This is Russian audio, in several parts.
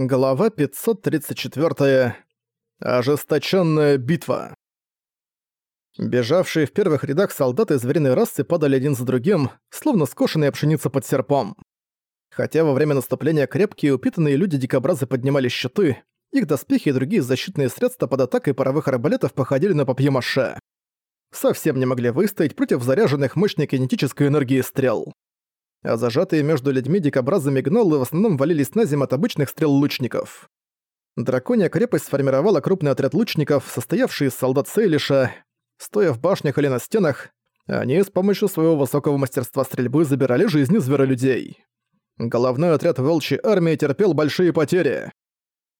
Глава 534. Ожесточенная битва. Бежавшие в первых рядах солдаты звериной расы падали один за другим, словно скошенная пшеница под серпом. Хотя во время наступления крепкие упитанные люди-дикобразы поднимали щиты, их доспехи и другие защитные средства под атакой паровых арбалетов походили на папье-маше. Совсем не могли выстоять против заряженных мощной кинетической энергии стрел а зажатые между людьми дикобразами гноллы в основном валились на землю от обычных стрел лучников. Драконья крепость сформировала крупный отряд лучников, состоявший из солдат Сейлиша. Стоя в башнях или на стенах, они с помощью своего высокого мастерства стрельбы забирали жизни зверолюдей. Головной отряд волчьей армии терпел большие потери.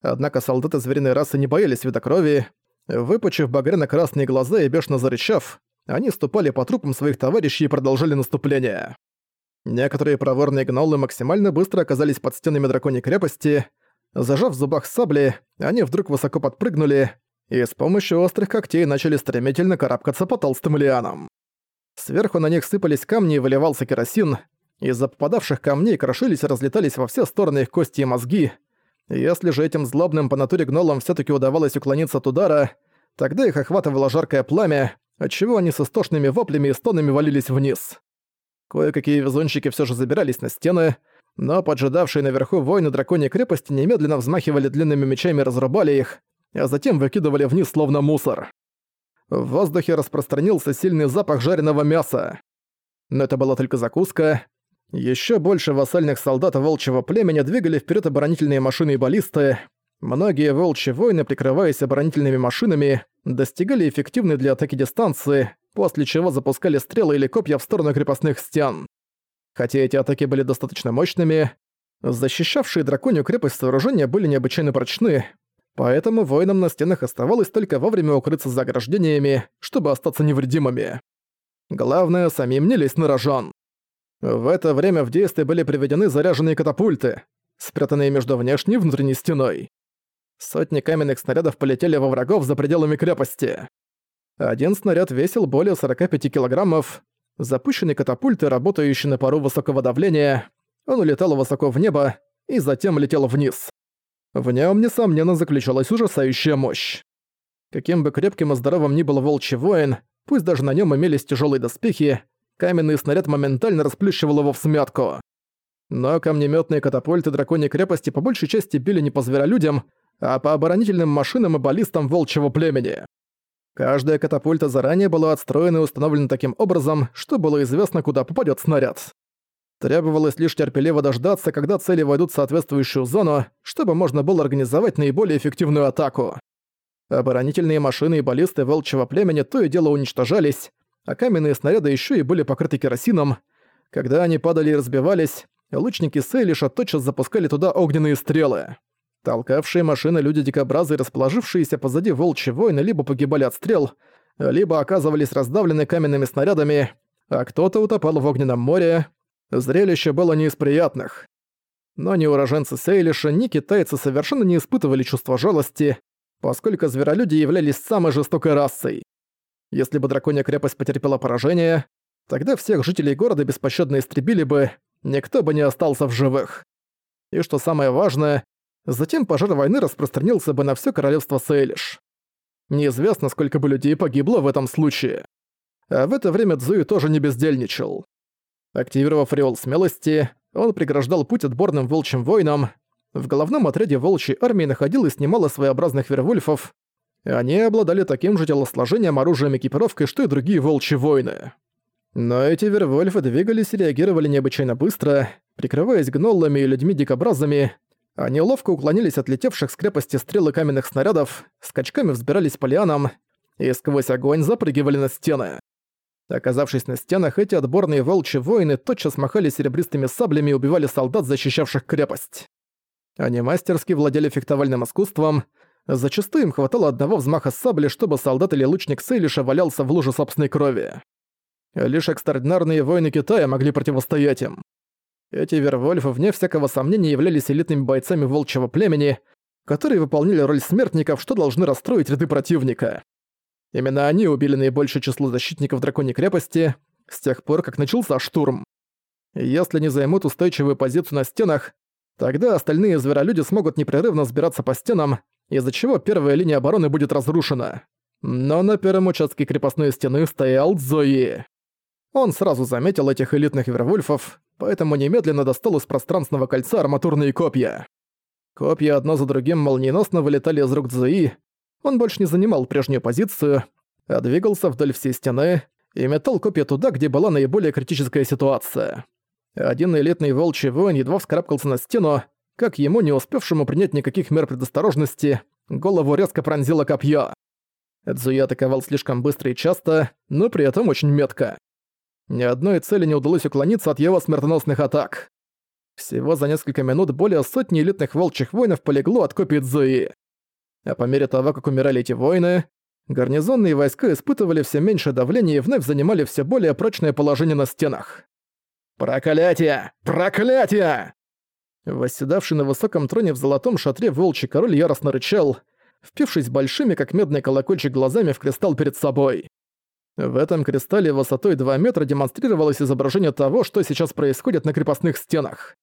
Однако солдаты звериной расы не боялись вида крови. Выпучив багряно-красные глаза и бешено зарычав, они ступали по трупам своих товарищей и продолжали наступление. Некоторые проворные гноллы максимально быстро оказались под стенами драконьей крепости. Зажав в зубах сабли, они вдруг высоко подпрыгнули и с помощью острых когтей начали стремительно карабкаться по толстым лианам. Сверху на них сыпались камни и выливался керосин. Из-за попадавших камней крошились и разлетались во все стороны их кости и мозги. Если же этим злобным по натуре гнолам все таки удавалось уклониться от удара, тогда их охватывало жаркое пламя, отчего они с истошными воплями и стонами валились вниз. Кое-какие везунчики все же забирались на стены, но поджидавшие наверху воины драконьей крепости немедленно взмахивали длинными мечами и разрубали их, а затем выкидывали вниз словно мусор. В воздухе распространился сильный запах жареного мяса. Но это была только закуска. Еще больше вассальных солдат волчьего племени двигали вперед оборонительные машины и баллисты. Многие волчьи воины, прикрываясь оборонительными машинами, достигали эффективной для атаки дистанции, после чего запускали стрелы или копья в сторону крепостных стен. Хотя эти атаки были достаточно мощными, защищавшие драконью крепость сооружения были необычайно прочны, поэтому воинам на стенах оставалось только вовремя укрыться за ограждениями, чтобы остаться невредимыми. Главное, самим не лезть на рожон. В это время в действие были приведены заряженные катапульты, спрятанные между внешней и внутренней стеной. Сотни каменных снарядов полетели во врагов за пределами крепости. Один снаряд весил более 45 килограммов. Запущенный катапульты, работающий на пару высокого давления, он улетал высоко в небо и затем летел вниз. В нем, несомненно, заключалась ужасающая мощь. Каким бы крепким и здоровым ни был волчий воин, пусть даже на нем имелись тяжелые доспехи, каменный снаряд моментально расплющивал его в смятку. Но камнеметные катапульты драконьей крепости по большей части били не по зверолюдям, а по оборонительным машинам и баллистам волчьего племени. Каждая катапульта заранее была отстроена и установлена таким образом, что было известно, куда попадет снаряд. Требовалось лишь терпеливо дождаться, когда цели войдут в соответствующую зону, чтобы можно было организовать наиболее эффективную атаку. Оборонительные машины и баллисты волчьего племени то и дело уничтожались, а каменные снаряды еще и были покрыты керосином. Когда они падали и разбивались, лучники Сейлиша тотчас запускали туда огненные стрелы. Толкавшие машины люди-дикобразы, расположившиеся позади волчьи воины, либо погибали от стрел, либо оказывались раздавлены каменными снарядами, а кто-то утопал в огненном море. Зрелище было не из приятных. Но ни уроженцы Сейлиша, ни китайцы совершенно не испытывали чувства жалости, поскольку зверолюди являлись самой жестокой расой. Если бы драконья крепость потерпела поражение, тогда всех жителей города беспощадно истребили бы, никто бы не остался в живых. И что самое важное, Затем пожар войны распространился бы на все королевство Сейлиш. Неизвестно, сколько бы людей погибло в этом случае. А в это время Цзуи тоже не бездельничал. Активировав ореол смелости, он преграждал путь отборным волчьим воинам. В головном отряде волчьей армии находилось немало своеобразных вервольфов. Они обладали таким же телосложением, оружием и экипировкой, что и другие волчьи воины. Но эти вервольфы двигались и реагировали необычайно быстро, прикрываясь гноллами и людьми-дикобразами, они ловко уклонились от летевших с крепости стрелы каменных снарядов, скачками взбирались по лианам и сквозь огонь запрыгивали на стены. Оказавшись на стенах, эти отборные волчьи воины тотчас махали серебристыми саблями и убивали солдат, защищавших крепость. Они мастерски владели фехтовальным искусством, зачастую им хватало одного взмаха сабли, чтобы солдат или лучник Сейлиша валялся в луже собственной крови. Лишь экстраординарные воины Китая могли противостоять им. Эти Вервольфы, вне всякого сомнения, являлись элитными бойцами волчьего племени, которые выполняли роль смертников, что должны расстроить ряды противника. Именно они убили наибольшее число защитников Драконьей крепости с тех пор, как начался штурм. Если не займут устойчивую позицию на стенах, Тогда остальные зверолюди смогут непрерывно сбираться по стенам, из-за чего первая линия обороны будет разрушена. Но на первом участке крепостной стены стоял Зои. Он сразу заметил этих элитных вервольфов, поэтому немедленно достал из пространственного кольца арматурные копья. Копья одно за другим молниеносно вылетали из рук Зои. Он больше не занимал прежнюю позицию, а двигался вдоль всей стены и метал копья туда, где была наиболее критическая ситуация. Один элитный волчий воин едва вскарабкался на стену, как ему, не успевшему принять никаких мер предосторожности, голову резко пронзило копье. Эдзуя атаковал слишком быстро и часто, но при этом очень метко. Ни одной цели не удалось уклониться от его смертоносных атак. Всего за несколько минут более сотни элитных волчьих воинов полегло от копий Цзуи. А по мере того, как умирали эти воины, гарнизонные войска испытывали все меньшее давление и вновь занимали все более прочное положение на стенах. «Проклятие! Проклятие!» Восседавший на высоком троне в золотом шатре волчий король яростно рычал, впившись большими, как медный колокольчик, глазами в кристалл перед собой. В этом кристалле высотой 2 метра демонстрировалось изображение того, что сейчас происходит на крепостных стенах.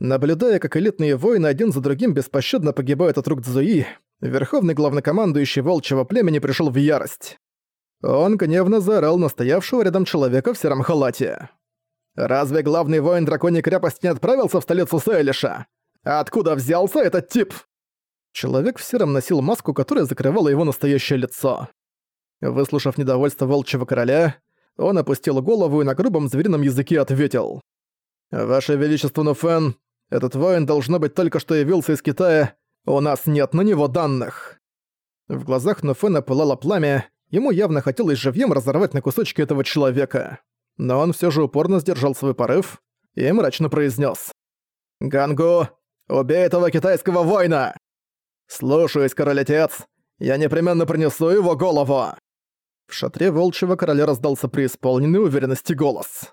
Наблюдая, как элитные воины один за другим беспощадно погибают от рук Цзуи, верховный главнокомандующий волчьего племени пришел в ярость. Он гневно заорал на стоявшего рядом человека в сером халате. «Разве главный воин драконьей крепости не отправился в столицу Сейлиша? Откуда взялся этот тип?» Человек в сером носил маску, которая закрывала его настоящее лицо. Выслушав недовольство волчьего короля, он опустил голову и на грубом зверином языке ответил. «Ваше Величество Нуфен, этот воин, должно быть, только что явился из Китая, у нас нет на него данных». В глазах Нуфена пылало пламя, ему явно хотелось живьем разорвать на кусочки этого человека. Но он все же упорно сдержал свой порыв и мрачно произнес: «Гангу, убей этого китайского воина!» «Слушаюсь, король-отец, я непременно принесу его голову!» В шатре волчьего короля раздался преисполненный уверенности голос.